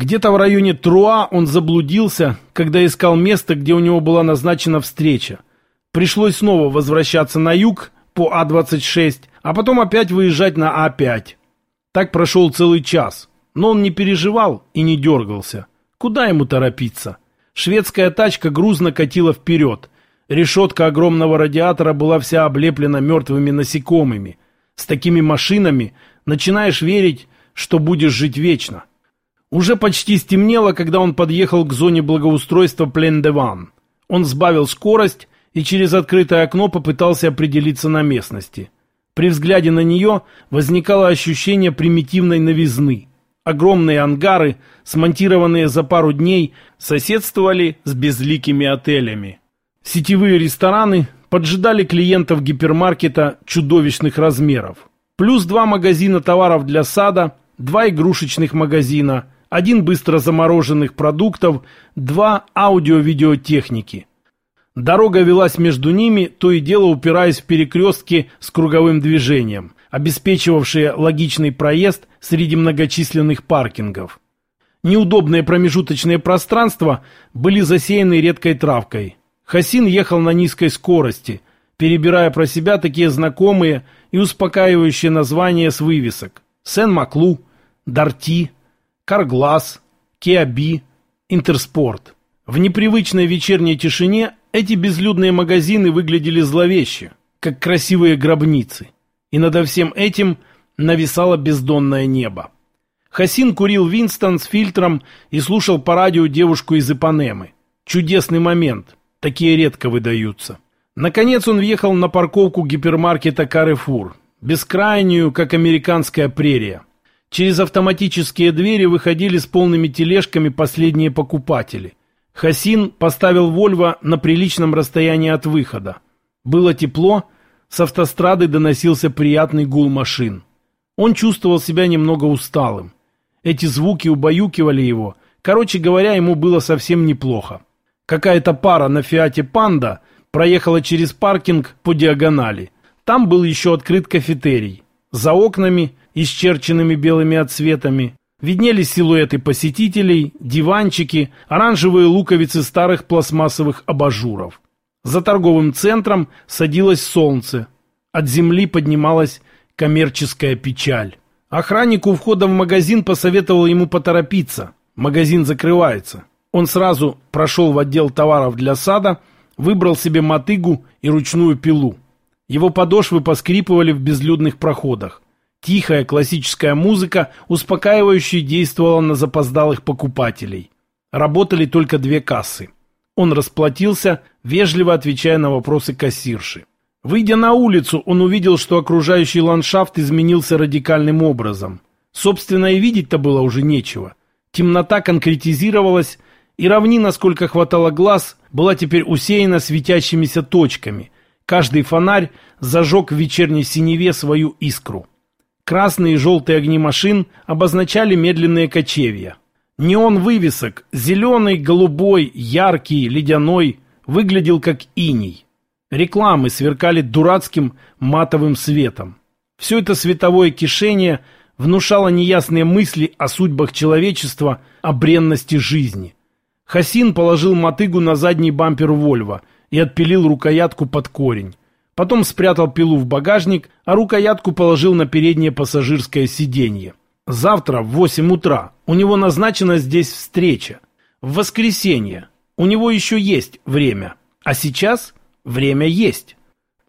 Где-то в районе Труа он заблудился, когда искал место, где у него была назначена встреча. Пришлось снова возвращаться на юг по А-26, а потом опять выезжать на А-5. Так прошел целый час, но он не переживал и не дергался. Куда ему торопиться? Шведская тачка грузно катила вперед. Решетка огромного радиатора была вся облеплена мертвыми насекомыми. С такими машинами начинаешь верить, что будешь жить вечно. Уже почти стемнело, когда он подъехал к зоне благоустройства Плен-де-Ван. Он сбавил скорость и через открытое окно попытался определиться на местности. При взгляде на нее возникало ощущение примитивной новизны. Огромные ангары, смонтированные за пару дней, соседствовали с безликими отелями. Сетевые рестораны поджидали клиентов гипермаркета чудовищных размеров. Плюс два магазина товаров для сада, два игрушечных магазина – один быстро замороженных продуктов, два аудио-видеотехники. Дорога велась между ними, то и дело упираясь в перекрестки с круговым движением, обеспечивавшие логичный проезд среди многочисленных паркингов. Неудобные промежуточные пространства были засеяны редкой травкой. Хасин ехал на низкой скорости, перебирая про себя такие знакомые и успокаивающие названия с вывесок. Сен-Маклу, Дарти, Карглас, Киаби, Интерспорт. В непривычной вечерней тишине эти безлюдные магазины выглядели зловеще, как красивые гробницы. И над всем этим нависало бездонное небо. Хасин курил Винстон с фильтром и слушал по радио девушку из Ипанемы. Чудесный момент. Такие редко выдаются. Наконец он въехал на парковку гипермаркета «Каррефур», бескрайнюю, как американская прерия. Через автоматические двери выходили с полными тележками последние покупатели. Хасин поставил «Вольво» на приличном расстоянии от выхода. Было тепло, с автострады доносился приятный гул машин. Он чувствовал себя немного усталым. Эти звуки убаюкивали его. Короче говоря, ему было совсем неплохо. Какая-то пара на «Фиате Панда» проехала через паркинг по диагонали. Там был еще открыт кафетерий. За окнами исчерченными белыми отсветами. Виднелись силуэты посетителей, диванчики, оранжевые луковицы старых пластмассовых абажуров. За торговым центром садилось солнце. От земли поднималась коммерческая печаль. Охранник у входа в магазин посоветовал ему поторопиться. Магазин закрывается. Он сразу прошел в отдел товаров для сада, выбрал себе мотыгу и ручную пилу. Его подошвы поскрипывали в безлюдных проходах. Тихая классическая музыка успокаивающе действовала на запоздалых покупателей. Работали только две кассы. Он расплатился, вежливо отвечая на вопросы кассирши. Выйдя на улицу, он увидел, что окружающий ландшафт изменился радикальным образом. Собственно, и видеть-то было уже нечего. Темнота конкретизировалась, и равнина, сколько хватало глаз, была теперь усеяна светящимися точками. Каждый фонарь зажег в вечерней синеве свою искру. Красные и желтые огни машин обозначали медленные кочевья. Неон вывесок, зеленый, голубой, яркий, ледяной, выглядел как иней. Рекламы сверкали дурацким матовым светом. Все это световое кишение внушало неясные мысли о судьбах человечества, о бренности жизни. Хасин положил мотыгу на задний бампер Вольво и отпилил рукоятку под корень. Потом спрятал пилу в багажник, а рукоятку положил на переднее пассажирское сиденье. Завтра в 8 утра у него назначена здесь встреча. В воскресенье. У него еще есть время. А сейчас время есть.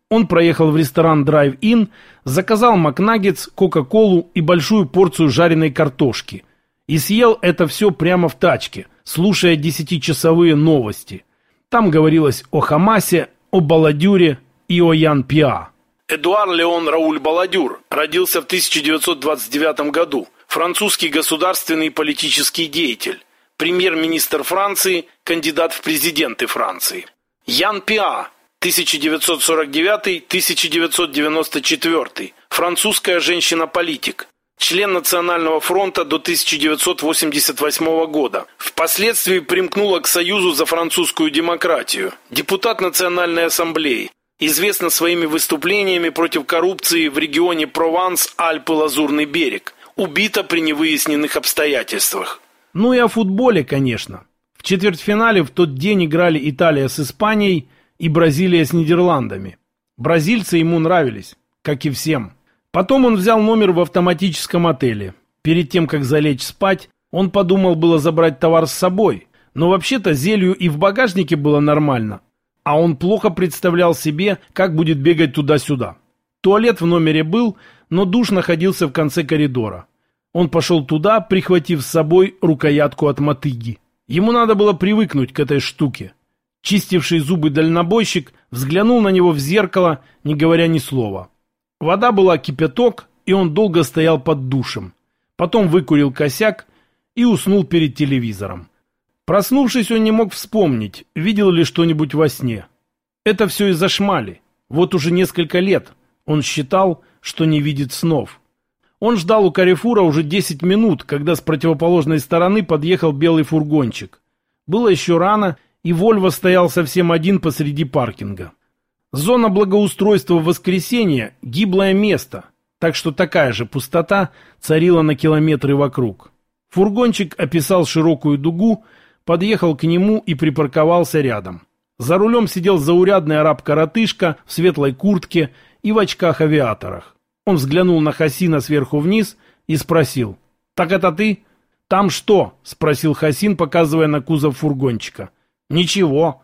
Он проехал в ресторан Drive-In, заказал Макнаггетс, Кока-Колу и большую порцию жареной картошки. И съел это все прямо в тачке, слушая десятичасовые новости. Там говорилось о Хамасе, о Баладюре, Иоян Пиа. Эдуар Леон Рауль Баладюр родился в 1929 году. Французский государственный и политический деятель. Премьер-министр Франции, кандидат в президенты Франции. Ян Пиа, 1940-1994, французская женщина-политик, член Национального фронта до 1988 года. Впоследствии примкнула к Союзу за французскую демократию, депутат Национальной ассамблеи, известна своими выступлениями против коррупции в регионе Прованс, Альпы, Лазурный берег. Убита при невыясненных обстоятельствах. Ну и о футболе, конечно. В четвертьфинале в тот день играли Италия с Испанией и Бразилия с Нидерландами. Бразильцы ему нравились, как и всем. Потом он взял номер в автоматическом отеле. Перед тем, как залечь спать, он подумал было забрать товар с собой, но вообще-то зелью и в багажнике было нормально. А он плохо представлял себе, как будет бегать туда-сюда. Туалет в номере был, но душ находился в конце коридора. Он пошел туда, прихватив с собой рукоятку от мотыги. Ему надо было привыкнуть к этой штуке. Чистивший зубы дальнобойщик взглянул на него в зеркало, не говоря ни слова. Вода была кипяток, и он долго стоял под душем. Потом выкурил косяк и уснул перед телевизором. Проснувшись, он не мог вспомнить, видел ли что-нибудь во сне. Это все из-за шмали. Вот уже несколько лет он считал, что не видит снов. Он ждал у Карифура уже 10 минут, когда с противоположной стороны подъехал белый фургончик. Было еще рано, и Вольво стоял совсем один посреди паркинга. Зона благоустройства в воскресенье – гиблое место, так что такая же пустота царила на километры вокруг. Фургончик описал широкую дугу, подъехал к нему и припарковался рядом. За рулем сидел заурядный араб-коротышка в светлой куртке и в очках-авиаторах. Он взглянул на Хасина сверху вниз и спросил. «Так это ты?» «Там что?» – спросил Хасин, показывая на кузов фургончика. «Ничего».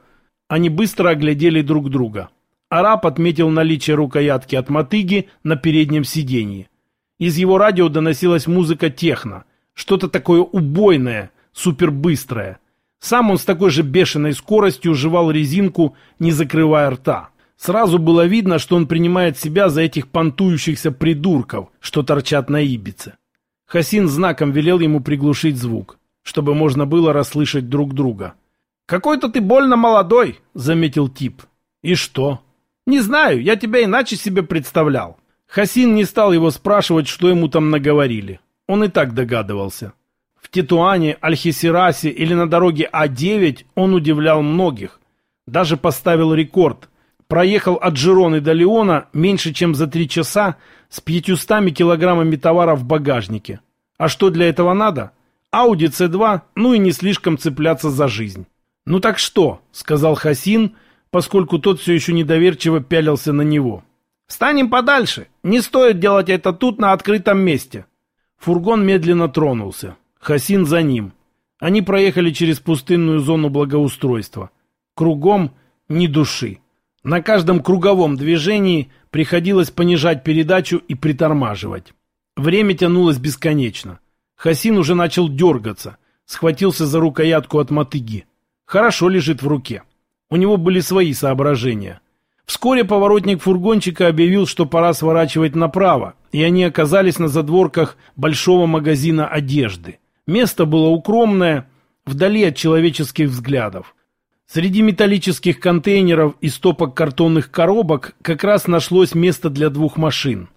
Они быстро оглядели друг друга. Араб отметил наличие рукоятки от мотыги на переднем сиденье. Из его радио доносилась музыка техно, что-то такое убойное, супербыстрое. Сам он с такой же бешеной скоростью жевал резинку, не закрывая рта. Сразу было видно, что он принимает себя за этих понтующихся придурков, что торчат на Ибице. Хасин знаком велел ему приглушить звук, чтобы можно было расслышать друг друга. «Какой-то ты больно молодой», — заметил тип. «И что?» «Не знаю, я тебя иначе себе представлял». Хасин не стал его спрашивать, что ему там наговорили. Он и так догадывался. В Титуане, Альхисерасе или на дороге А9 он удивлял многих. Даже поставил рекорд. Проехал от Жироны до Леона меньше, чем за три часа с 500 килограммами товара в багажнике. А что для этого надо? Ауди C2, ну и не слишком цепляться за жизнь. «Ну так что?» — сказал Хасин — поскольку тот все еще недоверчиво пялился на него. «Встанем подальше! Не стоит делать это тут, на открытом месте!» Фургон медленно тронулся. Хасин за ним. Они проехали через пустынную зону благоустройства. Кругом ни души. На каждом круговом движении приходилось понижать передачу и притормаживать. Время тянулось бесконечно. Хасин уже начал дергаться. Схватился за рукоятку от мотыги. Хорошо лежит в руке. У него были свои соображения. Вскоре поворотник фургончика объявил, что пора сворачивать направо, и они оказались на задворках большого магазина одежды. Место было укромное, вдали от человеческих взглядов. Среди металлических контейнеров и стопок картонных коробок как раз нашлось место для двух машин.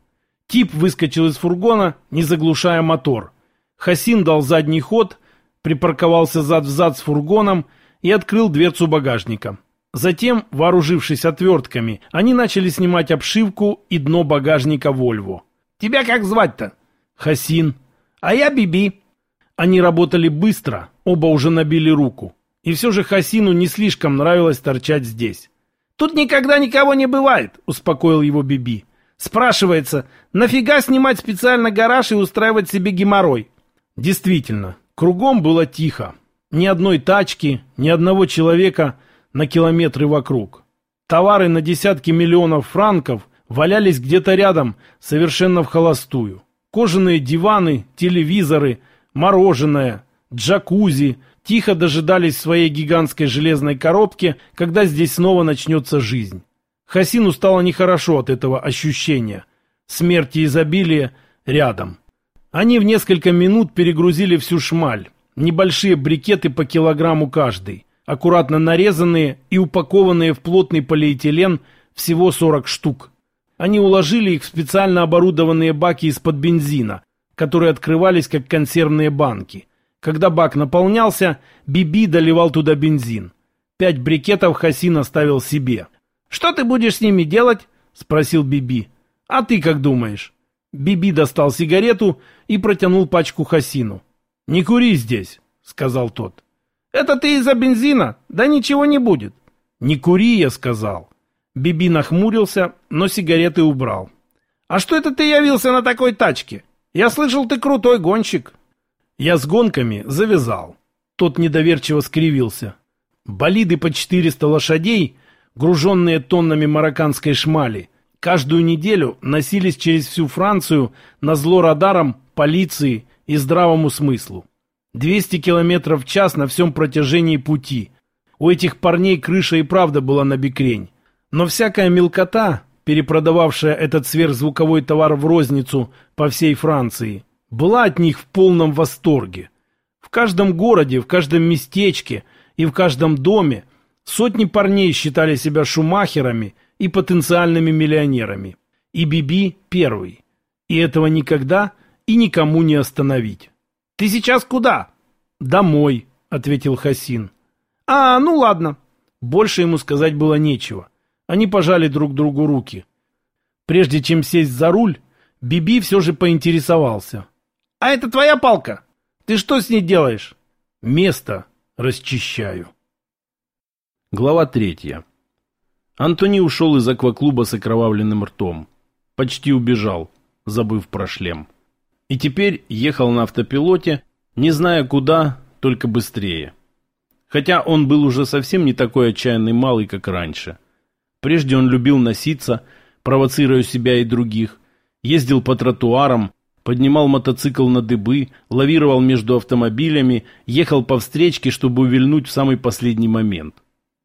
Тип выскочил из фургона, не заглушая мотор. Хасин дал задний ход, припарковался зад в зад с фургоном и открыл дверцу багажника. Затем, вооружившись отвертками, они начали снимать обшивку и дно багажника «Вольво». «Тебя как звать-то?» «Хасин». «А я Биби». Они работали быстро, оба уже набили руку. И все же Хасину не слишком нравилось торчать здесь. «Тут никогда никого не бывает», — успокоил его Биби. «Спрашивается, нафига снимать специально гараж и устраивать себе геморрой?» Действительно, кругом было тихо. Ни одной тачки, ни одного человека на километры вокруг. Товары на десятки миллионов франков валялись где-то рядом, совершенно в холостую. Кожаные диваны, телевизоры, мороженое, джакузи тихо дожидались своей гигантской железной коробки, когда здесь снова начнется жизнь. Хасину стало нехорошо от этого ощущения. Смерть и изобилие рядом. Они в несколько минут перегрузили всю шмаль. Небольшие брикеты по килограмму каждый, аккуратно нарезанные и упакованные в плотный полиэтилен всего 40 штук. Они уложили их в специально оборудованные баки из-под бензина, которые открывались как консервные банки. Когда бак наполнялся, Биби доливал туда бензин. Пять брикетов Хасин оставил себе. «Что ты будешь с ними делать?» – спросил Биби. «А ты как думаешь?» Биби достал сигарету и протянул пачку Хасину. «Не кури здесь», — сказал тот. «Это ты из-за бензина? Да ничего не будет». «Не кури», — я сказал. Биби нахмурился, но сигареты убрал. «А что это ты явился на такой тачке? Я слышал, ты крутой гонщик». Я с гонками завязал. Тот недоверчиво скривился. Болиды по 400 лошадей, груженные тоннами марокканской шмали, каждую неделю носились через всю Францию на зло радарам, полиции и здравому смыслу. 200 километров в час на всем протяжении пути. У этих парней крыша и правда была на бекрень. Но всякая мелкота, перепродававшая этот сверхзвуковой товар в розницу по всей Франции, была от них в полном восторге. В каждом городе, в каждом местечке и в каждом доме сотни парней считали себя шумахерами и потенциальными миллионерами. И Биби первый. И этого никогда и никому не остановить. «Ты сейчас куда?» «Домой», — ответил Хасин. «А, ну ладно». Больше ему сказать было нечего. Они пожали друг другу руки. Прежде чем сесть за руль, Биби все же поинтересовался. «А это твоя палка? Ты что с ней делаешь?» «Место расчищаю». Глава третья. Антони ушел из акваклуба с окровавленным ртом. Почти убежал, забыв про шлем. И теперь ехал на автопилоте, не зная куда, только быстрее. Хотя он был уже совсем не такой отчаянный малый, как раньше – Прежде он любил носиться, провоцируя себя и других, ездил по тротуарам, поднимал мотоцикл на дыбы, лавировал между автомобилями, ехал по встречке, чтобы увильнуть в самый последний момент.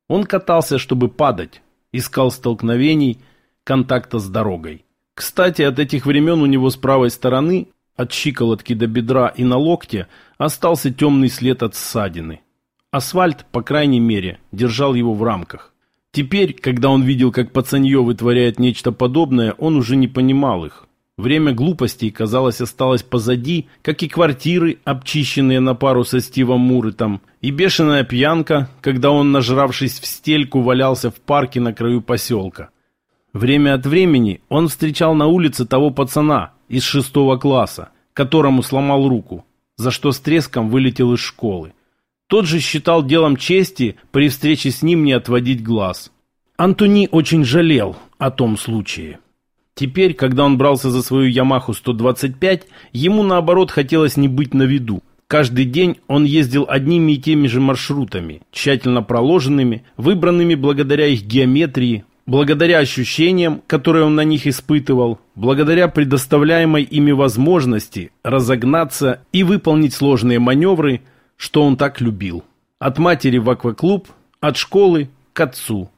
Он катался, чтобы падать, искал столкновений, контакта с дорогой. Кстати, от этих времен у него с правой стороны, от щиколотки до бедра и на локте, остался темный след от ссадины. Асфальт, по крайней мере, держал его в рамках. Теперь, когда он видел, как пацанье вытворяет нечто подобное, он уже не понимал их. Время глупостей, казалось, осталось позади, как и квартиры, обчищенные на пару со Стивом Мурытом, и бешеная пьянка, когда он, нажравшись в стельку, валялся в парке на краю поселка. Время от времени он встречал на улице того пацана из шестого класса, которому сломал руку, за что с треском вылетел из школы. Тот же считал делом чести при встрече с ним не отводить глаз. Антони очень жалел о том случае. Теперь, когда он брался за свою Ямаху 125, ему наоборот хотелось не быть на виду. Каждый день он ездил одними и теми же маршрутами, тщательно проложенными, выбранными благодаря их геометрии, благодаря ощущениям, которые он на них испытывал, благодаря предоставляемой ими возможности разогнаться и выполнить сложные маневры – что он так любил. От матери в акваклуб, от школы к отцу.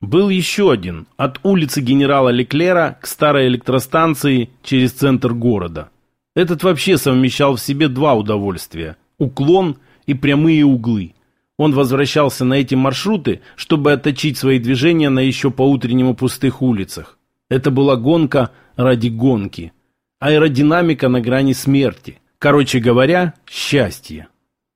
Был еще один, от улицы генерала Леклера к старой электростанции через центр города. Этот вообще совмещал в себе два удовольствия – уклон и прямые углы. Он возвращался на эти маршруты, чтобы отточить свои движения на еще по утреннему пустых улицах. Это была гонка ради гонки. Аэродинамика на грани смерти. Короче говоря, счастье.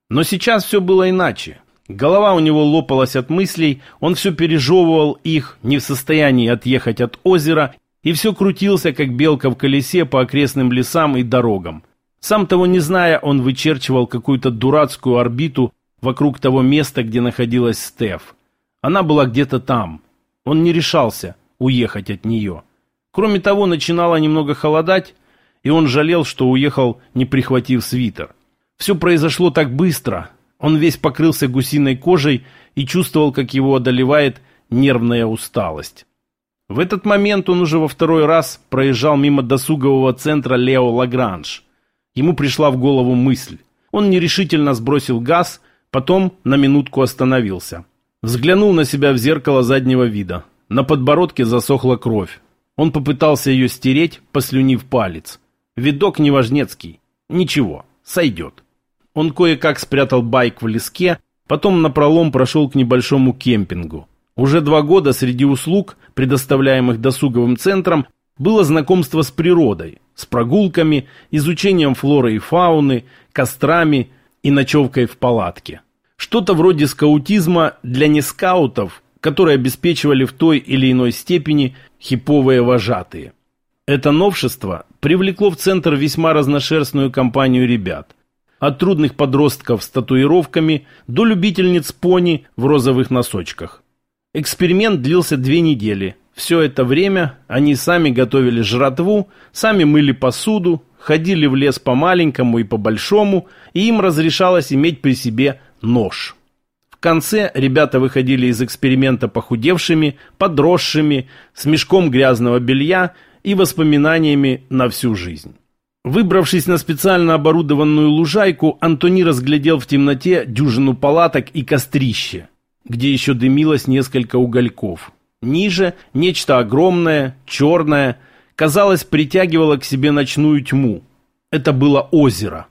Но сейчас все было иначе. Голова у него лопалась от мыслей, он все пережевывал их, не в состоянии отъехать от озера, и все крутился, как белка в колесе по окрестным лесам и дорогам. Сам того не зная, он вычерчивал какую-то дурацкую орбиту вокруг того места, где находилась Стеф. Она была где-то там. Он не решался уехать от нее. Кроме того, начинало немного холодать, и он жалел, что уехал, не прихватив свитер. Все произошло так быстро. Он весь покрылся гусиной кожей и чувствовал, как его одолевает нервная усталость. В этот момент он уже во второй раз проезжал мимо досугового центра Лео Лагранж. Ему пришла в голову мысль. Он нерешительно сбросил газ, потом на минутку остановился. Взглянул на себя в зеркало заднего вида. На подбородке засохла кровь. Он попытался ее стереть, послюнив палец. Видок неважнецкий. Ничего, сойдет. Он кое-как спрятал байк в леске, потом напролом прошел к небольшому кемпингу. Уже два года среди услуг, предоставляемых досуговым центром, было знакомство с природой, с прогулками, изучением флоры и фауны, кострами и ночевкой в палатке. Что-то вроде скаутизма для нескаутов, которые обеспечивали в той или иной степени хиповые вожатые. Это новшество привлекло в центр весьма разношерстную компанию ребят. от трудных подростков с татуировками до любительниц пони в розовых носочках. Эксперимент длился две недели. Все это время они сами готовили жратву, сами мыли посуду, ходили в лес по маленькому и по большому, и им разрешалось иметь при себе нож. В конце ребята выходили из эксперимента похудевшими, подросшими, с мешком грязного белья и воспоминаниями на всю жизнь. Выбравшись на специально оборудованную лужайку, Антони разглядел в темноте дюжину палаток и кострище, где еще дымилось несколько угольков. Ниже нечто огромное, черное, казалось, притягивало к себе ночную тьму. Это было озеро.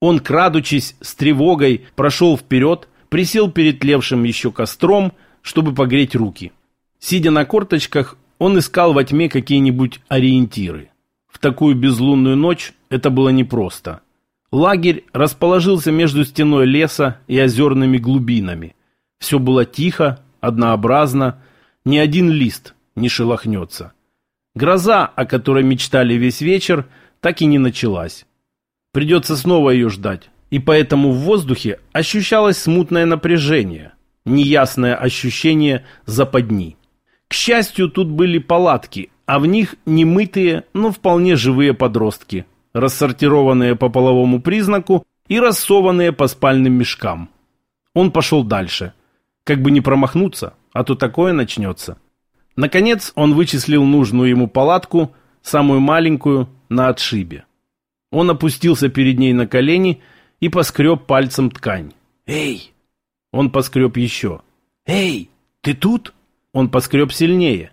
Он, крадучись с тревогой, прошел вперед, присел перед тлевшим еще костром, чтобы погреть руки. Сидя на корточках, он искал во тьме какие-нибудь ориентиры. В такую безлунную ночь это было непросто. Лагерь расположился между стеной леса и озерными глубинами. Все было тихо, однообразно, ни один лист не шелохнется. Гроза, о которой мечтали весь вечер, так и не началась. Придется снова ее ждать, и поэтому в воздухе ощущалось смутное напряжение, неясное ощущение западни. К счастью, тут были палатки, а в них немытые, но вполне живые подростки, рассортированные по половому признаку и рассованные по спальным мешкам. Он пошел дальше. Как бы не промахнуться, а то такое начнется. Наконец он вычислил нужную ему палатку, самую маленькую, на отшибе. Он опустился перед ней на колени и поскреб пальцем ткань. «Эй!» Он поскреб еще. «Эй, ты тут?» Он поскреб сильнее.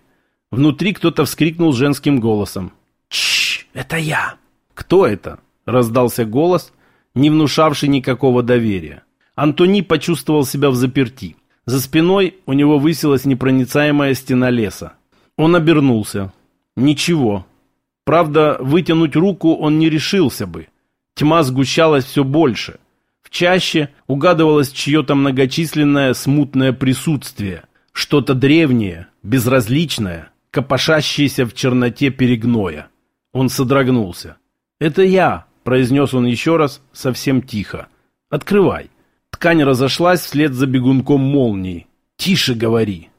Внутри кто-то вскрикнул женским голосом. «Чш, это я!» «Кто это?» — раздался голос, не внушавший никакого доверия. Антони почувствовал себя в заперти. За спиной у него высилась непроницаемая стена леса. Он обернулся. Ничего. Правда, вытянуть руку он не решился бы. Тьма сгущалась все больше. В чаще угадывалось чье-то многочисленное смутное присутствие. Что-то древнее, безразличное, копошащийся в черноте перегноя. Он содрогнулся. «Это я», — произнес он еще раз, совсем тихо. «Открывай». Ткань разошлась вслед за бегунком молнии. «Тише говори».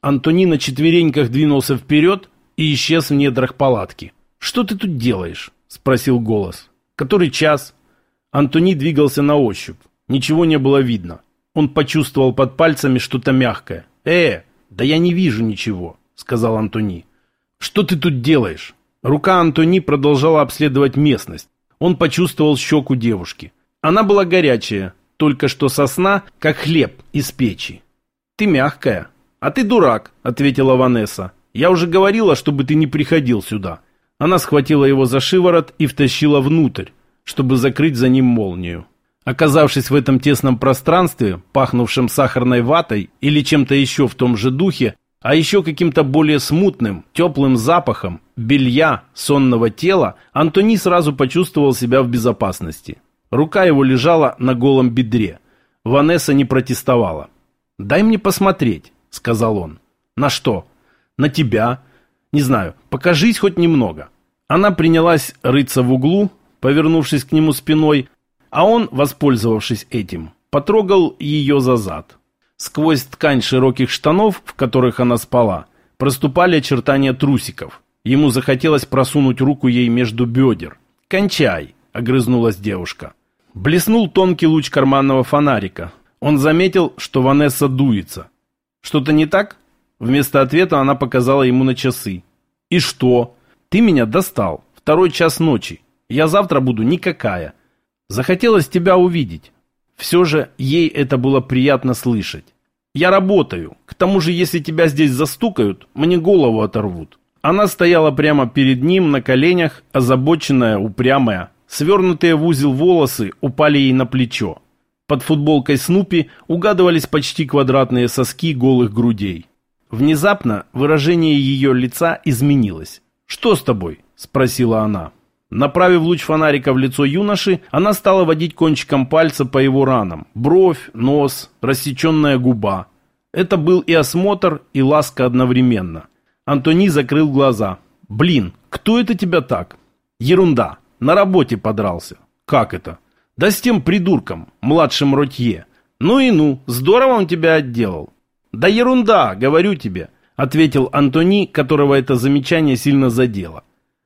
Антони на четвереньках двинулся вперед и исчез в недрах палатки. «Что ты тут делаешь?» — спросил голос. «Который час?» Антони двигался на ощупь. Ничего не было видно. Он почувствовал под пальцами что-то мягкое. «Э, да я не вижу ничего» сказал Антони. «Что ты тут делаешь?» Рука Антони продолжала обследовать местность. Он почувствовал щеку девушки. Она была горячая, только что сосна, как хлеб из печи. «Ты мягкая». «А ты дурак», — ответила Ванесса. «Я уже говорила, чтобы ты не приходил сюда». Она схватила его за шиворот и втащила внутрь, чтобы закрыть за ним молнию. Оказавшись в этом тесном пространстве, пахнувшем сахарной ватой или чем-то еще в том же духе, а еще каким-то более смутным, теплым запахом белья, сонного тела, Антони сразу почувствовал себя в безопасности. Рука его лежала на голом бедре. Ванесса не протестовала. «Дай мне посмотреть», — сказал он. «На что?» «На тебя. Не знаю, покажись хоть немного». Она принялась рыться в углу, повернувшись к нему спиной, а он, воспользовавшись этим, потрогал ее за зад. Сквозь ткань широких штанов, в которых она спала, проступали очертания трусиков. Ему захотелось просунуть руку ей между бедер. «Кончай!» — огрызнулась девушка. Блеснул тонкий луч карманного фонарика. Он заметил, что Ванесса дуется. «Что-то не так?» Вместо ответа она показала ему на часы. «И что? Ты меня достал. Второй час ночи. Я завтра буду никакая. Захотелось тебя увидеть. Все же ей это было приятно слышать. «Я работаю. К тому же, если тебя здесь застукают, мне голову оторвут». Она стояла прямо перед ним на коленях, озабоченная, упрямая. Свернутые в узел волосы упали ей на плечо. Под футболкой Снупи угадывались почти квадратные соски голых грудей. Внезапно выражение ее лица изменилось. «Что с тобой?» – спросила она. Направив луч фонарика в лицо юноши, она стала водить кончиком пальца по его ранам. Бровь, нос, рассеченная губа. Это был и осмотр, и ласка одновременно. Антони закрыл глаза. «Блин, кто это тебя так?» «Ерунда. На работе подрался». «Как это?» Да с тем придурком, младшим Ротье. Ну и ну, здорово он тебя отделал. Да ерунда, говорю тебе, ответил Антони, которого это замечание сильно задело.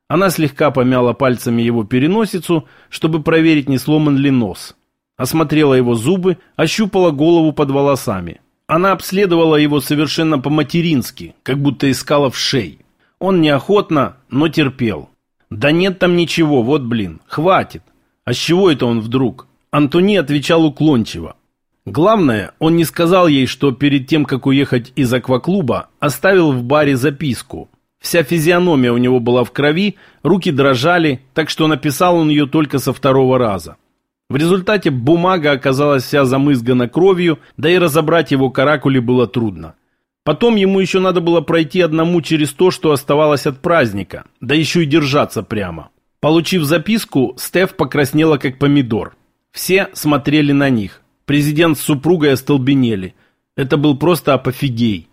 Она слегка помяла пальцами его переносицу, чтобы проверить, не сломан ли нос. Осмотрела его зубы, ощупала голову под волосами. Она обследовала его совершенно по-матерински, как будто искала в шей. Он неохотно, но терпел. «Да нет там ничего, вот блин, хватит». «А с чего это он вдруг?» Антони отвечал уклончиво. Главное, он не сказал ей, что перед тем, как уехать из акваклуба, оставил в баре записку. Вся физиономия у него была в крови, руки дрожали, так что написал он ее только со второго раза. В результате бумага оказалась вся замызгана кровью, да и разобрать его каракули было трудно. Потом ему еще надо было пройти одному через то, что оставалось от праздника, да еще и держаться прямо. Получив записку, Стеф покраснела как помидор. Все смотрели на них. Президент с супругой остолбенели. Это был просто апофигей.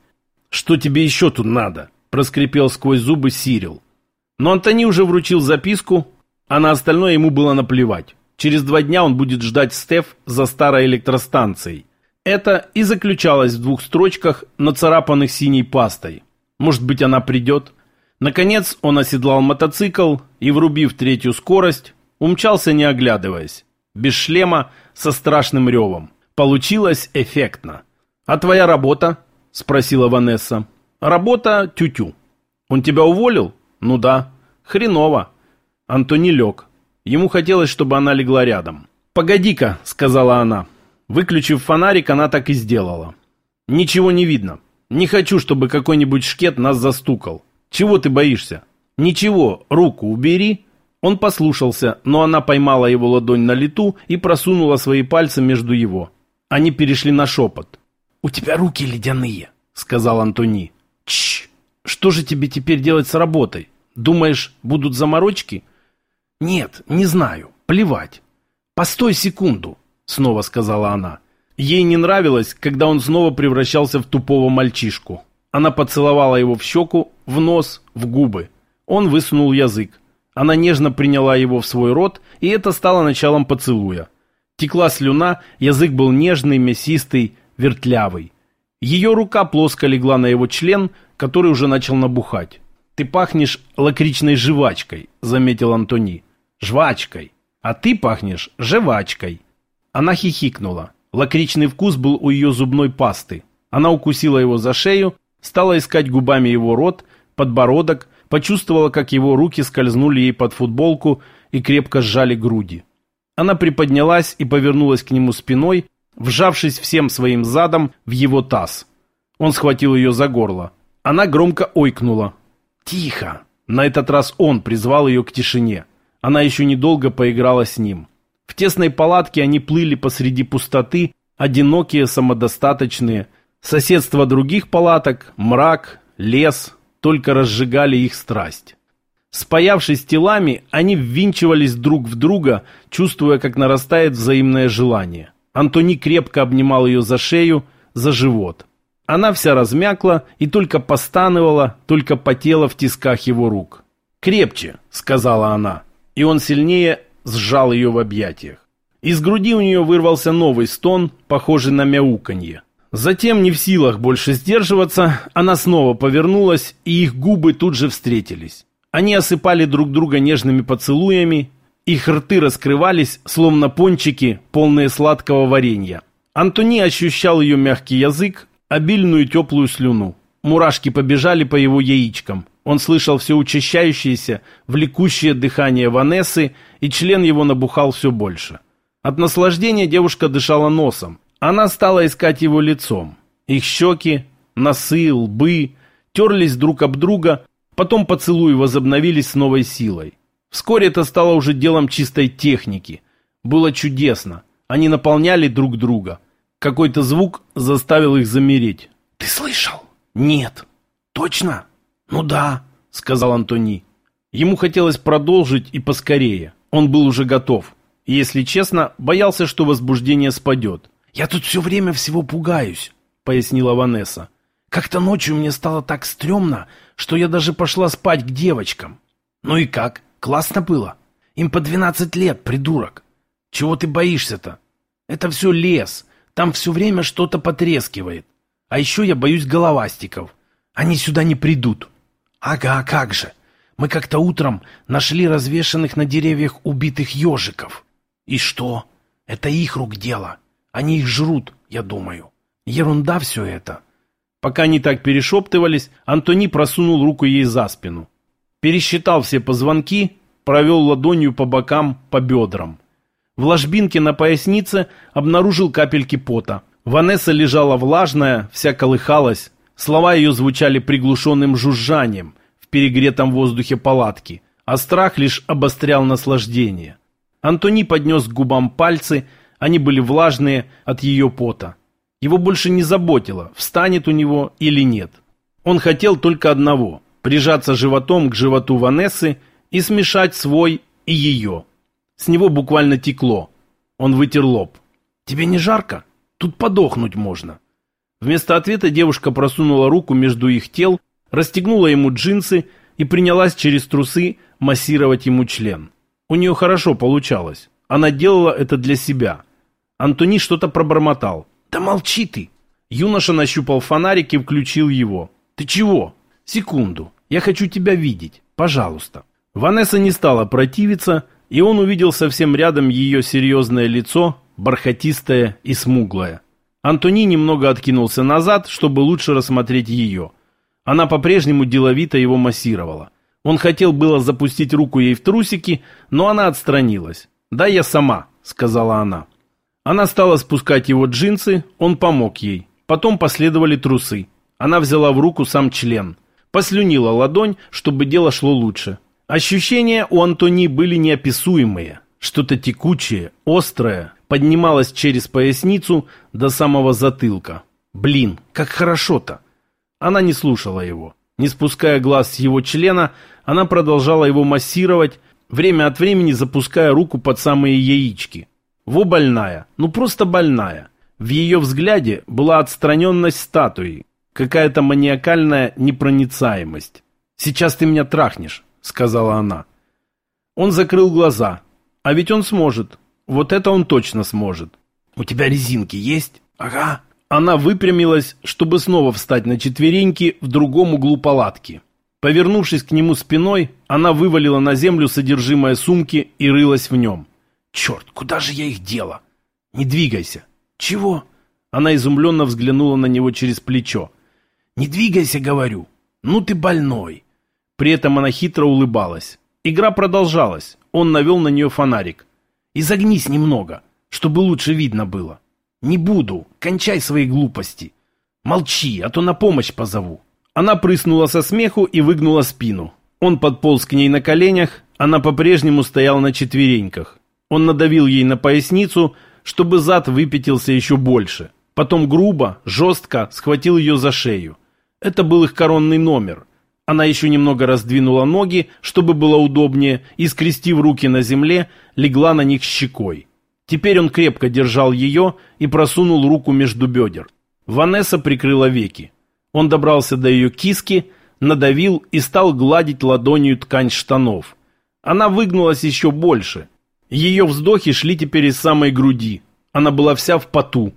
«Что тебе еще тут надо?» – проскрипел сквозь зубы Сирил. Но Антони уже вручил записку, а на остальное ему было наплевать. Через два дня он будет ждать Стеф за старой электростанцией. Это и заключалось в двух строчках, нацарапанных синей пастой. Может быть, она придет? Наконец он оседлал мотоцикл и, врубив третью скорость, умчался не оглядываясь. Без шлема, со страшным ревом. Получилось эффектно. «А твоя работа?» – спросила Ванесса. «Работа тю-тю». «Он тебя уволил?» «Ну да». «Хреново». Антони лег. Ему хотелось, чтобы она легла рядом. «Погоди-ка», – сказала она. Выключив фонарик, она так и сделала. «Ничего не видно. Не хочу, чтобы какой-нибудь шкет нас застукал. Чего ты боишься?» «Ничего, руку убери». Он послушался, но она поймала его ладонь на лету и просунула свои пальцы между его. Они перешли на шепот. «У тебя руки ледяные», — сказал Антони. «Чш! Что же тебе теперь делать с работой? Думаешь, будут заморочки?» «Нет, не знаю. Плевать. Постой секунду», — снова сказала она. Ей не нравилось, когда он снова превращался в тупого мальчишку. Она поцеловала его в щеку, в нос, в губы. Он высунул язык. Она нежно приняла его в свой рот, и это стало началом поцелуя. Текла слюна, язык был нежный, мясистый, вертлявый. Ее рука плоско легла на его член, который уже начал набухать. «Ты пахнешь лакричной жвачкой», — заметил Антони. «Жвачкой. А ты пахнешь жвачкой». Она хихикнула. Лакричный вкус был у ее зубной пасты. Она укусила его за шею, стала искать губами его рот, подбородок, почувствовала, как его руки скользнули ей под футболку и крепко сжали груди. Она приподнялась и повернулась к нему спиной, вжавшись всем своим задом в его таз. Он схватил ее за горло. Она громко ойкнула. «Тихо!» На этот раз он призвал ее к тишине. Она еще недолго поиграла с ним. В тесной палатке они плыли посреди пустоты, одинокие, самодостаточные. Соседство других палаток, мрак, лес, только разжигали их страсть. Спаявшись телами, они ввинчивались друг в друга, чувствуя, как нарастает взаимное желание. Антони крепко обнимал ее за шею, за живот. Она вся размякла и только постанывала, только потела в тисках его рук. «Крепче», — сказала она, и он сильнее сжал ее в объятиях. Из груди у нее вырвался новый стон, похожий на мяуканье. Затем, не в силах больше сдерживаться, она снова повернулась, и их губы тут же встретились. Они осыпали друг друга нежными поцелуями, их рты раскрывались, словно пончики, полные сладкого варенья. Антони ощущал ее мягкий язык, обильную теплую слюну. Мурашки побежали по его яичкам. Он слышал все учащающееся, влекущее дыхание Ванессы, и член его набухал все больше. От наслаждения девушка дышала носом. Она стала искать его лицом. Их щеки, носы, лбы терлись друг об друга, потом поцелуи возобновились с новой силой. Вскоре это стало уже делом чистой техники. Было чудесно. Они наполняли друг друга. Какой-то звук заставил их замереть. «Ты слышал?» «Нет». «Точно?» «Ну да», — сказал Антони. Ему хотелось продолжить и поскорее. Он был уже готов. И, если честно, боялся, что возбуждение спадет. «Я тут все время всего пугаюсь», — пояснила Ванесса. «Как-то ночью мне стало так стрёмно, что я даже пошла спать к девочкам». «Ну и как? Классно было. Им по двенадцать лет, придурок». Чего ты боишься-то? Это все лес. Там все время что-то потрескивает. А еще я боюсь головастиков. Они сюда не придут. Ага, как же. Мы как-то утром нашли развешанных на деревьях убитых ежиков. И что? Это их рук дело. Они их жрут, я думаю. Ерунда все это. Пока они так перешептывались, Антони просунул руку ей за спину. Пересчитал все позвонки, провел ладонью по бокам, по бедрам. В ложбинке на пояснице обнаружил капельки пота. Ванесса лежала влажная, вся колыхалась. Слова ее звучали приглушенным жужжанием в перегретом воздухе палатки, а страх лишь обострял наслаждение. Антони поднес к губам пальцы, они были влажные от ее пота. Его больше не заботило, встанет у него или нет. Он хотел только одного – прижаться животом к животу Ванессы и смешать свой и ее. С него буквально текло. Он вытер лоб. «Тебе не жарко? Тут подохнуть можно». Вместо ответа девушка просунула руку между их тел, расстегнула ему джинсы и принялась через трусы массировать ему член. У нее хорошо получалось. Она делала это для себя. Антони что-то пробормотал. «Да молчи ты!» Юноша нащупал фонарик и включил его. «Ты чего?» «Секунду. Я хочу тебя видеть. Пожалуйста». Ванесса не стала противиться, и он увидел совсем рядом ее серьезное лицо, бархатистое и смуглое. Антони немного откинулся назад, чтобы лучше рассмотреть ее. Она по-прежнему деловито его массировала. Он хотел было запустить руку ей в трусики, но она отстранилась. «Да я сама», — сказала она. Она стала спускать его джинсы, он помог ей. Потом последовали трусы. Она взяла в руку сам член. Послюнила ладонь, чтобы дело шло лучше. Ощущения у Антони были неописуемые. Что-то текучее, острое, поднималось через поясницу до самого затылка. Блин, как хорошо-то! Она не слушала его. Не спуская глаз с его члена, она продолжала его массировать, время от времени запуская руку под самые яички. Во больная, ну просто больная. В ее взгляде была отстраненность статуи, какая-то маниакальная непроницаемость. «Сейчас ты меня трахнешь», — сказала она. Он закрыл глаза. А ведь он сможет. Вот это он точно сможет. «У тебя резинки есть?» «Ага». Она выпрямилась, чтобы снова встать на четвереньки в другом углу палатки. Повернувшись к нему спиной, она вывалила на землю содержимое сумки и рылась в нем. «Черт, куда же я их дела?» «Не двигайся». «Чего?» Она изумленно взглянула на него через плечо. «Не двигайся, говорю. Ну ты больной». При этом она хитро улыбалась. Игра продолжалась. Он навел на нее фонарик. «Изогнись немного, чтобы лучше видно было». «Не буду. Кончай свои глупости». «Молчи, а то на помощь позову». Она прыснула со смеху и выгнула спину. Он подполз к ней на коленях, она по-прежнему стояла на четвереньках. Он надавил ей на поясницу, чтобы зад выпятился еще больше. Потом грубо, жестко схватил ее за шею. Это был их коронный номер. Она еще немного раздвинула ноги, чтобы было удобнее, и, скрестив руки на земле, легла на них щекой. Теперь он крепко держал ее и просунул руку между бедер. Ванесса прикрыла веки. Он добрался до ее киски, надавил и стал гладить ладонью ткань штанов. Она выгнулась еще больше. Ее вздохи шли теперь из самой груди. Она была вся в поту.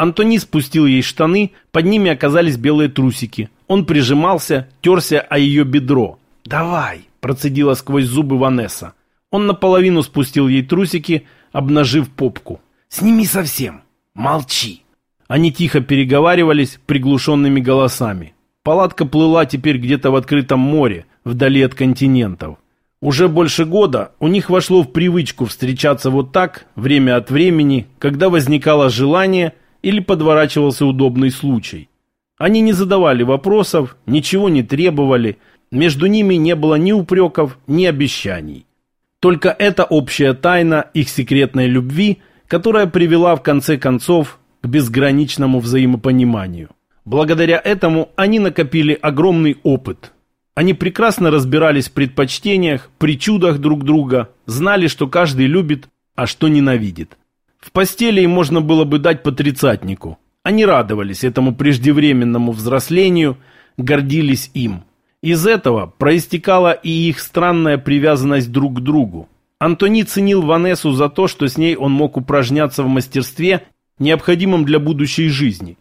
Антони спустил ей штаны, под ними оказались белые трусики – он прижимался, терся о ее бедро. «Давай!» – процедила сквозь зубы Ванесса. Он наполовину спустил ей трусики, обнажив попку. «Сними совсем! Молчи!» Они тихо переговаривались приглушенными голосами. Палатка плыла теперь где-то в открытом море, вдали от континентов. Уже больше года у них вошло в привычку встречаться вот так, время от времени, когда возникало желание или подворачивался удобный случай. Они не задавали вопросов, ничего не требовали, между ними не было ни упреков, ни обещаний. Только эта общая тайна их секретной любви, которая привела в конце концов к безграничному взаимопониманию. Благодаря этому они накопили огромный опыт. Они прекрасно разбирались в предпочтениях, причудах друг друга, знали, что каждый любит, а что ненавидит. В постели им можно было бы дать по тридцатнику – они радовались этому преждевременному взрослению, гордились им. Из этого проистекала и их странная привязанность друг к другу. Антони ценил Ванессу за то, что с ней он мог упражняться в мастерстве, необходимом для будущей жизни.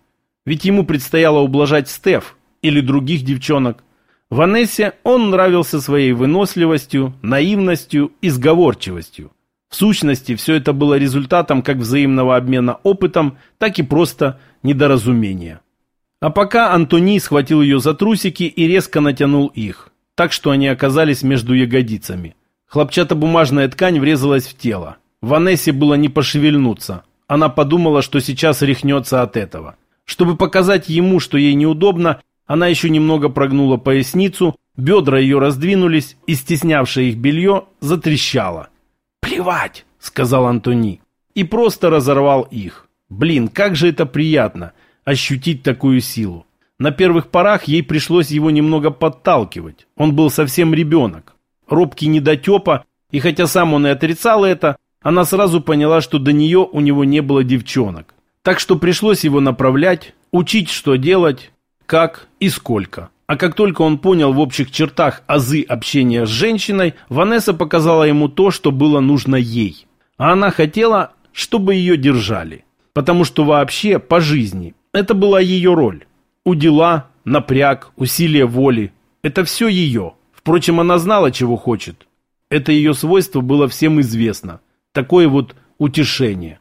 Ведь ему предстояло ублажать Стеф или других девчонок. Ванессе он нравился своей выносливостью, наивностью и сговорчивостью. В сущности, все это было результатом как взаимного обмена опытом, так и просто недоразумения. А пока Антони схватил ее за трусики и резко натянул их, так что они оказались между ягодицами. Хлопчатобумажная ткань врезалась в тело. Ванессе было не пошевельнуться. Она подумала, что сейчас рехнется от этого. Чтобы показать ему, что ей неудобно, она еще немного прогнула поясницу, бедра ее раздвинулись, и стеснявшее их белье затрещало. «Плевать!» — сказал Антони. И просто разорвал их. Блин, как же это приятно — ощутить такую силу. На первых порах ей пришлось его немного подталкивать. Он был совсем ребенок. Робкий недотепа, и хотя сам он и отрицал это, она сразу поняла, что до нее у него не было девчонок. Так что пришлось его направлять, учить, что делать, как и сколько. А как только он понял в общих чертах азы общения с женщиной, Ванесса показала ему то, что было нужно ей. А она хотела, чтобы ее держали. Потому что вообще по жизни это была ее роль. Удела, напряг, усилие воли – это все ее. Впрочем, она знала, чего хочет. Это ее свойство было всем известно. Такое вот утешение.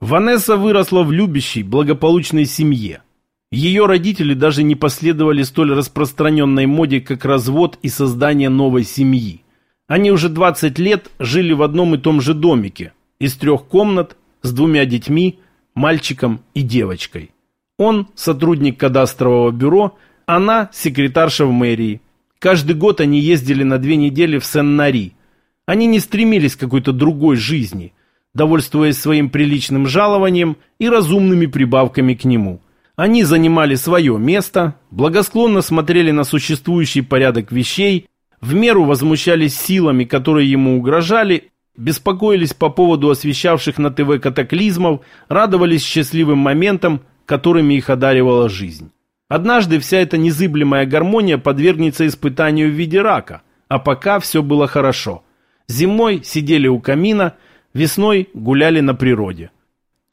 Ванесса выросла в любящей, благополучной семье. Ее родители даже не последовали столь распространенной моде, как развод и создание новой семьи. Они уже 20 лет жили в одном и том же домике, из трех комнат, с двумя детьми, мальчиком и девочкой. Он сотрудник кадастрового бюро, она секретарша в мэрии. Каждый год они ездили на две недели в Сен-Нари. Они не стремились к какой-то другой жизни, довольствуясь своим приличным жалованием и разумными прибавками к нему – они занимали свое место, благосклонно смотрели на существующий порядок вещей, в меру возмущались силами, которые ему угрожали, беспокоились по поводу освещавших на ТВ катаклизмов, радовались счастливым моментам, которыми их одаривала жизнь. Однажды вся эта незыблемая гармония подвергнется испытанию в виде рака, а пока все было хорошо. Зимой сидели у камина, весной гуляли на природе.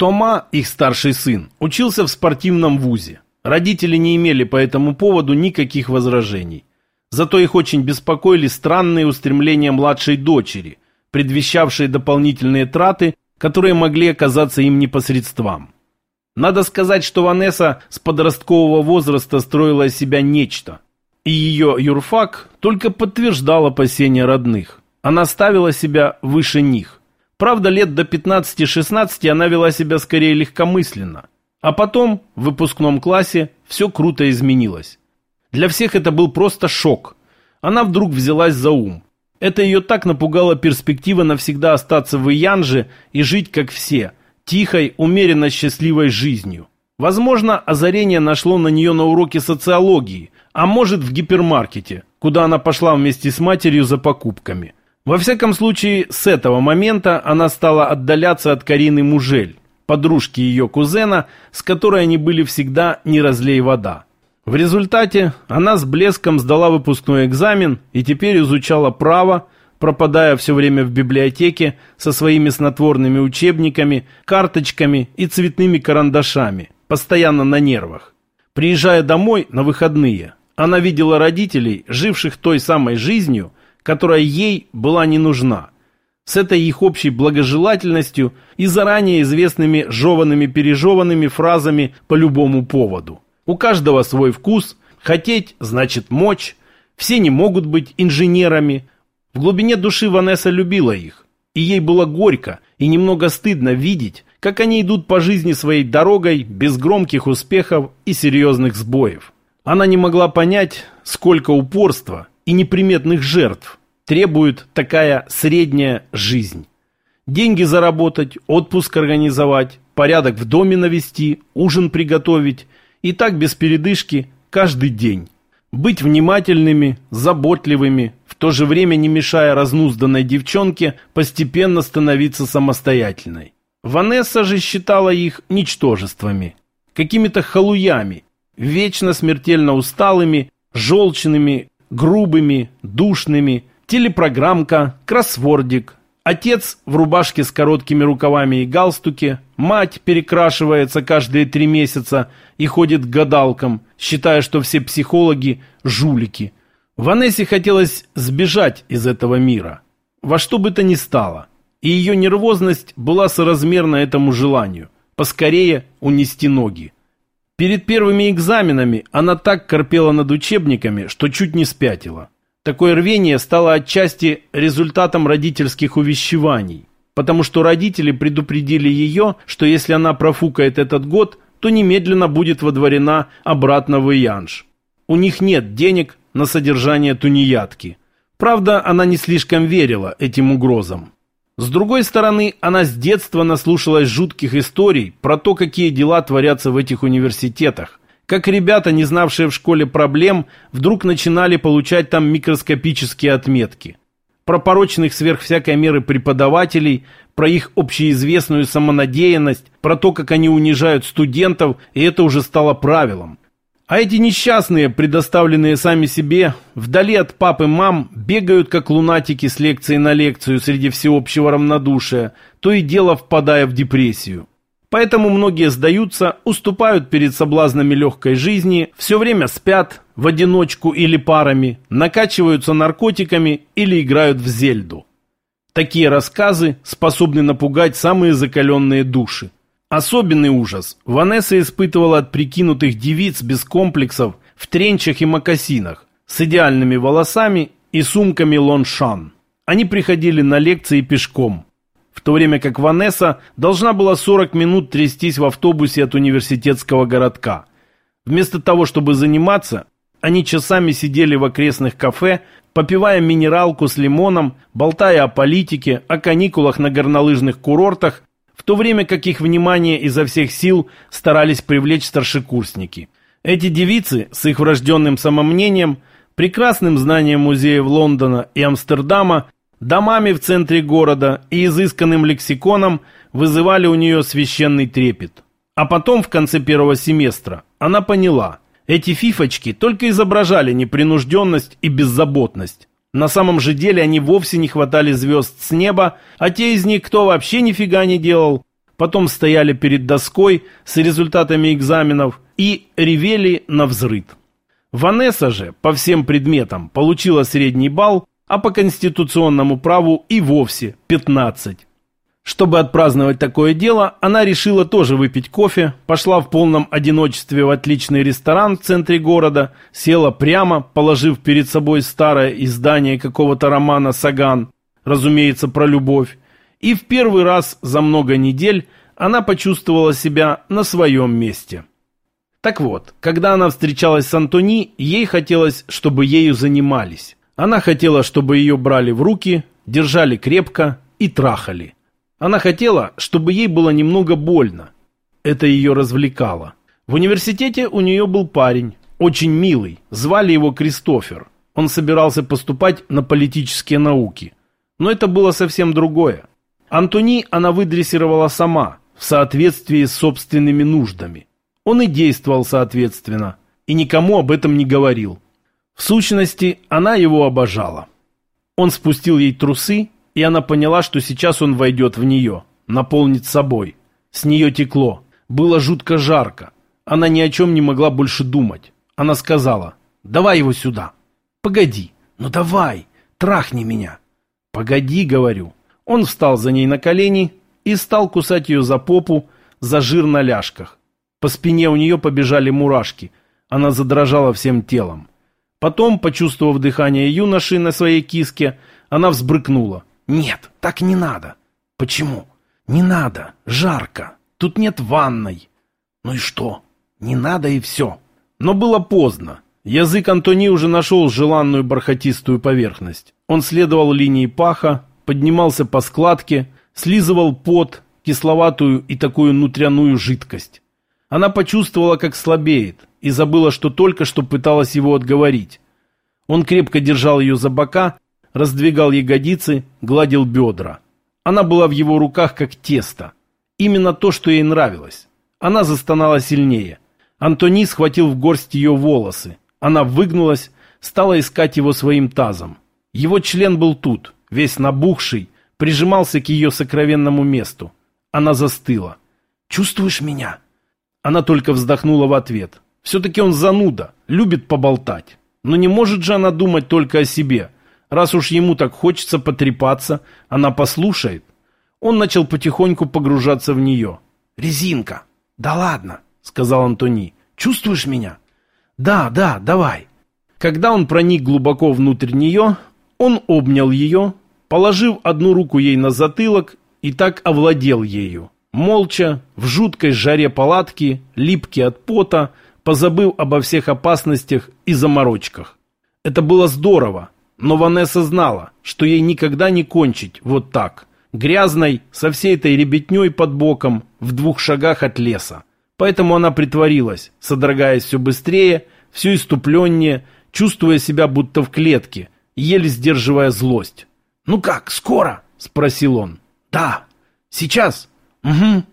Тома, их старший сын, учился в спортивном вузе. Родители не имели по этому поводу никаких возражений. Зато их очень беспокоили странные устремления младшей дочери, предвещавшие дополнительные траты, которые могли оказаться им непосредством. Надо сказать, что Ванесса с подросткового возраста строила из себя нечто. И ее юрфак только подтверждал опасения родных. Она ставила себя выше них. Правда, лет до 15-16 она вела себя скорее легкомысленно. А потом, в выпускном классе, все круто изменилось. Для всех это был просто шок. Она вдруг взялась за ум. Это ее так напугала перспектива навсегда остаться в Янже и жить как все, тихой, умеренно счастливой жизнью. Возможно, озарение нашло на нее на уроке социологии, а может в гипермаркете, куда она пошла вместе с матерью за покупками – во всяком случае, с этого момента она стала отдаляться от Карины Мужель, подружки ее кузена, с которой они были всегда не разлей вода. В результате она с блеском сдала выпускной экзамен и теперь изучала право, пропадая все время в библиотеке со своими снотворными учебниками, карточками и цветными карандашами, постоянно на нервах. Приезжая домой на выходные, она видела родителей, живших той самой жизнью, которая ей была не нужна. С этой их общей благожелательностью и заранее известными жеванными-пережеванными фразами по любому поводу. У каждого свой вкус, хотеть значит мочь, все не могут быть инженерами. В глубине души Ванесса любила их, и ей было горько и немного стыдно видеть, как они идут по жизни своей дорогой без громких успехов и серьезных сбоев. Она не могла понять, сколько упорства и неприметных жертв требует такая средняя жизнь. Деньги заработать, отпуск организовать, порядок в доме навести, ужин приготовить и так без передышки каждый день. Быть внимательными, заботливыми, в то же время не мешая разнузданной девчонке постепенно становиться самостоятельной. Ванесса же считала их ничтожествами, какими-то халуями, вечно смертельно усталыми, желчными грубыми, душными, телепрограммка, кроссвордик. Отец в рубашке с короткими рукавами и галстуке, мать перекрашивается каждые три месяца и ходит к гадалкам, считая, что все психологи – жулики. Ванессе хотелось сбежать из этого мира. Во что бы то ни стало. И ее нервозность была соразмерна этому желанию. Поскорее унести ноги. Перед первыми экзаменами она так корпела над учебниками, что чуть не спятила. Такое рвение стало отчасти результатом родительских увещеваний, потому что родители предупредили ее, что если она профукает этот год, то немедленно будет водворена обратно в Иянш. У них нет денег на содержание тунеядки. Правда, она не слишком верила этим угрозам. С другой стороны, она с детства наслушалась жутких историй про то, какие дела творятся в этих университетах, как ребята, не знавшие в школе проблем, вдруг начинали получать там микроскопические отметки. Про порочных сверх всякой меры преподавателей, про их общеизвестную самонадеянность, про то, как они унижают студентов, и это уже стало правилом. А эти несчастные, предоставленные сами себе, вдали от пап и мам, бегают как лунатики с лекции на лекцию среди всеобщего равнодушия, то и дело впадая в депрессию. Поэтому многие сдаются, уступают перед соблазнами легкой жизни, все время спят, в одиночку или парами, накачиваются наркотиками или играют в зельду. Такие рассказы способны напугать самые закаленные души. Особенный ужас Ванесса испытывала от прикинутых девиц без комплексов в тренчах и мокасинах, с идеальными волосами и сумками лоншан. Они приходили на лекции пешком в то время как Ванесса должна была 40 минут трястись в автобусе от университетского городка. Вместо того, чтобы заниматься, они часами сидели в окрестных кафе, попивая минералку с лимоном, болтая о политике, о каникулах на горнолыжных курортах, в то время как их внимание изо всех сил старались привлечь старшекурсники. Эти девицы с их врожденным самомнением, прекрасным знанием музеев Лондона и Амстердама домами в центре города и изысканным лексиконом вызывали у нее священный трепет. А потом, в конце первого семестра, она поняла, эти фифочки только изображали непринужденность и беззаботность. На самом же деле они вовсе не хватали звезд с неба, а те из них, кто вообще нифига не делал, потом стояли перед доской с результатами экзаменов и ревели на взрыд. Ванесса же по всем предметам получила средний балл, а по конституционному праву и вовсе 15. Чтобы отпраздновать такое дело, она решила тоже выпить кофе, пошла в полном одиночестве в отличный ресторан в центре города, села прямо, положив перед собой старое издание какого-то романа «Саган», разумеется, про любовь, и в первый раз за много недель она почувствовала себя на своем месте. Так вот, когда она встречалась с Антони, ей хотелось, чтобы ею занимались. Она хотела, чтобы ее брали в руки, держали крепко и трахали. Она хотела, чтобы ей было немного больно. Это ее развлекало. В университете у нее был парень, очень милый, звали его Кристофер. Он собирался поступать на политические науки. Но это было совсем другое. Антони она выдрессировала сама, в соответствии с собственными нуждами. Он и действовал соответственно, и никому об этом не говорил. В сущности, она его обожала. Он спустил ей трусы, и она поняла, что сейчас он войдет в нее, наполнит собой. С нее текло. Было жутко жарко. Она ни о чем не могла больше думать. Она сказала, давай его сюда. Погоди, ну давай, трахни меня. Погоди, говорю. Он встал за ней на колени и стал кусать ее за попу, за жир на ляжках. По спине у нее побежали мурашки. Она задрожала всем телом. Потом, почувствовав дыхание юноши на своей киске, она взбрыкнула. «Нет, так не надо». «Почему?» «Не надо, жарко. Тут нет ванной». «Ну и что? Не надо и все». Но было поздно. Язык Антони уже нашел желанную бархатистую поверхность. Он следовал линии паха, поднимался по складке, слизывал пот, кисловатую и такую нутряную жидкость. Она почувствовала, как слабеет, и забыла, что только что пыталась его отговорить. Он крепко держал ее за бока, раздвигал ягодицы, гладил бедра. Она была в его руках как тесто. Именно то, что ей нравилось. Она застонала сильнее. Антони схватил в горсть ее волосы. Она выгнулась, стала искать его своим тазом. Его член был тут, весь набухший, прижимался к ее сокровенному месту. Она застыла. «Чувствуешь меня?» Она только вздохнула в ответ. Все-таки он зануда, любит поболтать. Но не может же она думать только о себе. Раз уж ему так хочется потрепаться, она послушает. Он начал потихоньку погружаться в нее. «Резинка!» «Да ладно!» — сказал Антони. «Чувствуешь меня?» «Да, да, давай!» Когда он проник глубоко внутрь нее, он обнял ее, положив одну руку ей на затылок и так овладел ею. Молча, в жуткой жаре палатки, липкий от пота, позабыв обо всех опасностях и заморочках. Это было здорово, но Ванесса знала, что ей никогда не кончить вот так, грязной, со всей этой ребятней под боком, в двух шагах от леса. Поэтому она притворилась, содрогаясь все быстрее, все иступленнее, чувствуя себя будто в клетке, еле сдерживая злость. «Ну как, скоро?» – спросил он. «Да. Сейчас?» «Угу».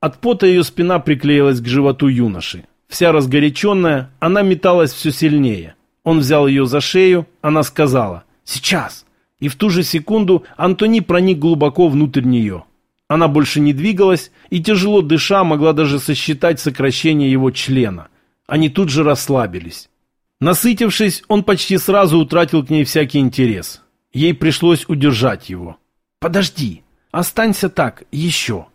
От пота ее спина приклеилась к животу юноши. Вся разгоряченная, она металась все сильнее. Он взял ее за шею, она сказала «Сейчас!» И в ту же секунду Антони проник глубоко внутрь нее. Она больше не двигалась и, тяжело дыша, могла даже сосчитать сокращение его члена. Они тут же расслабились. Насытившись, он почти сразу утратил к ней всякий интерес. Ей пришлось удержать его. «Подожди, останься так, еще».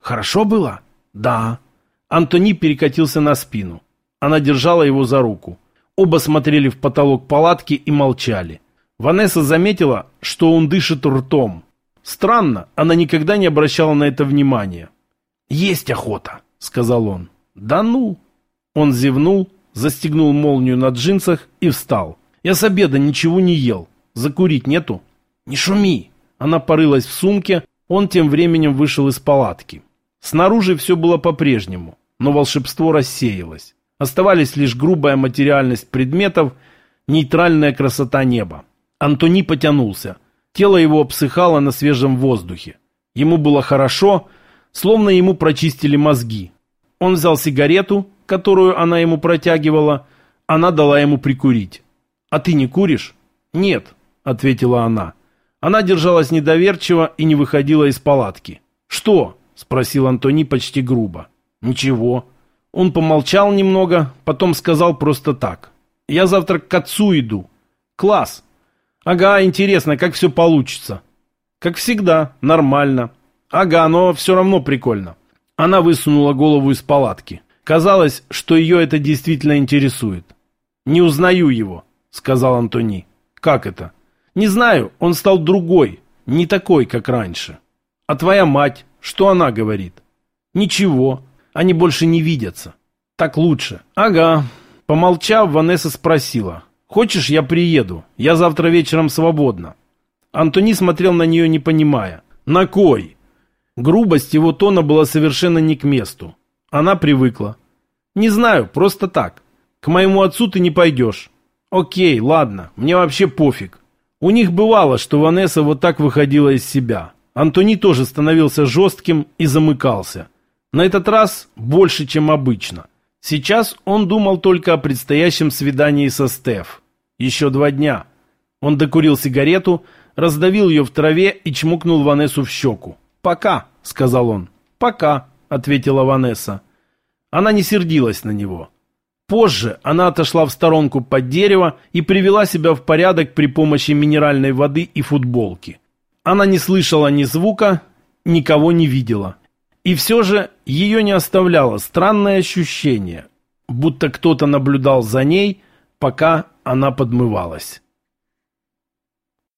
«Хорошо было?» «Да». Антони перекатился на спину. Она держала его за руку. Оба смотрели в потолок палатки и молчали. Ванесса заметила, что он дышит ртом. Странно, она никогда не обращала на это внимания. «Есть охота», — сказал он. «Да ну!» Он зевнул, застегнул молнию на джинсах и встал. «Я с обеда ничего не ел. Закурить нету?» «Не шуми!» Она порылась в сумке, он тем временем вышел из палатки. Снаружи все было по-прежнему но волшебство рассеялось. Оставались лишь грубая материальность предметов, нейтральная красота неба. Антони потянулся. Тело его обсыхало на свежем воздухе. Ему было хорошо, словно ему прочистили мозги. Он взял сигарету, которую она ему протягивала, она дала ему прикурить. «А ты не куришь?» «Нет», — ответила она. Она держалась недоверчиво и не выходила из палатки. «Что?» — спросил Антони почти грубо. «Ничего». Он помолчал немного, потом сказал просто так. «Я завтра к отцу иду». «Класс». «Ага, интересно, как все получится». «Как всегда, нормально». «Ага, но все равно прикольно». Она высунула голову из палатки. Казалось, что ее это действительно интересует. «Не узнаю его», — сказал Антони. «Как это?» «Не знаю, он стал другой, не такой, как раньше». «А твоя мать, что она говорит?» «Ничего, они больше не видятся. Так лучше. Ага. Помолчав, Ванесса спросила. Хочешь, я приеду? Я завтра вечером свободна. Антони смотрел на нее, не понимая. На кой? Грубость его тона была совершенно не к месту. Она привыкла. Не знаю, просто так. К моему отцу ты не пойдешь. Окей, ладно, мне вообще пофиг. У них бывало, что Ванесса вот так выходила из себя. Антони тоже становился жестким и замыкался. На этот раз больше, чем обычно. Сейчас он думал только о предстоящем свидании со Стеф. Еще два дня. Он докурил сигарету, раздавил ее в траве и чмокнул Ванессу в щеку. «Пока», — сказал он. «Пока», — ответила Ванесса. Она не сердилась на него. Позже она отошла в сторонку под дерево и привела себя в порядок при помощи минеральной воды и футболки. Она не слышала ни звука, никого не видела. И все же ее не оставляло странное ощущение, будто кто-то наблюдал за ней, пока она подмывалась.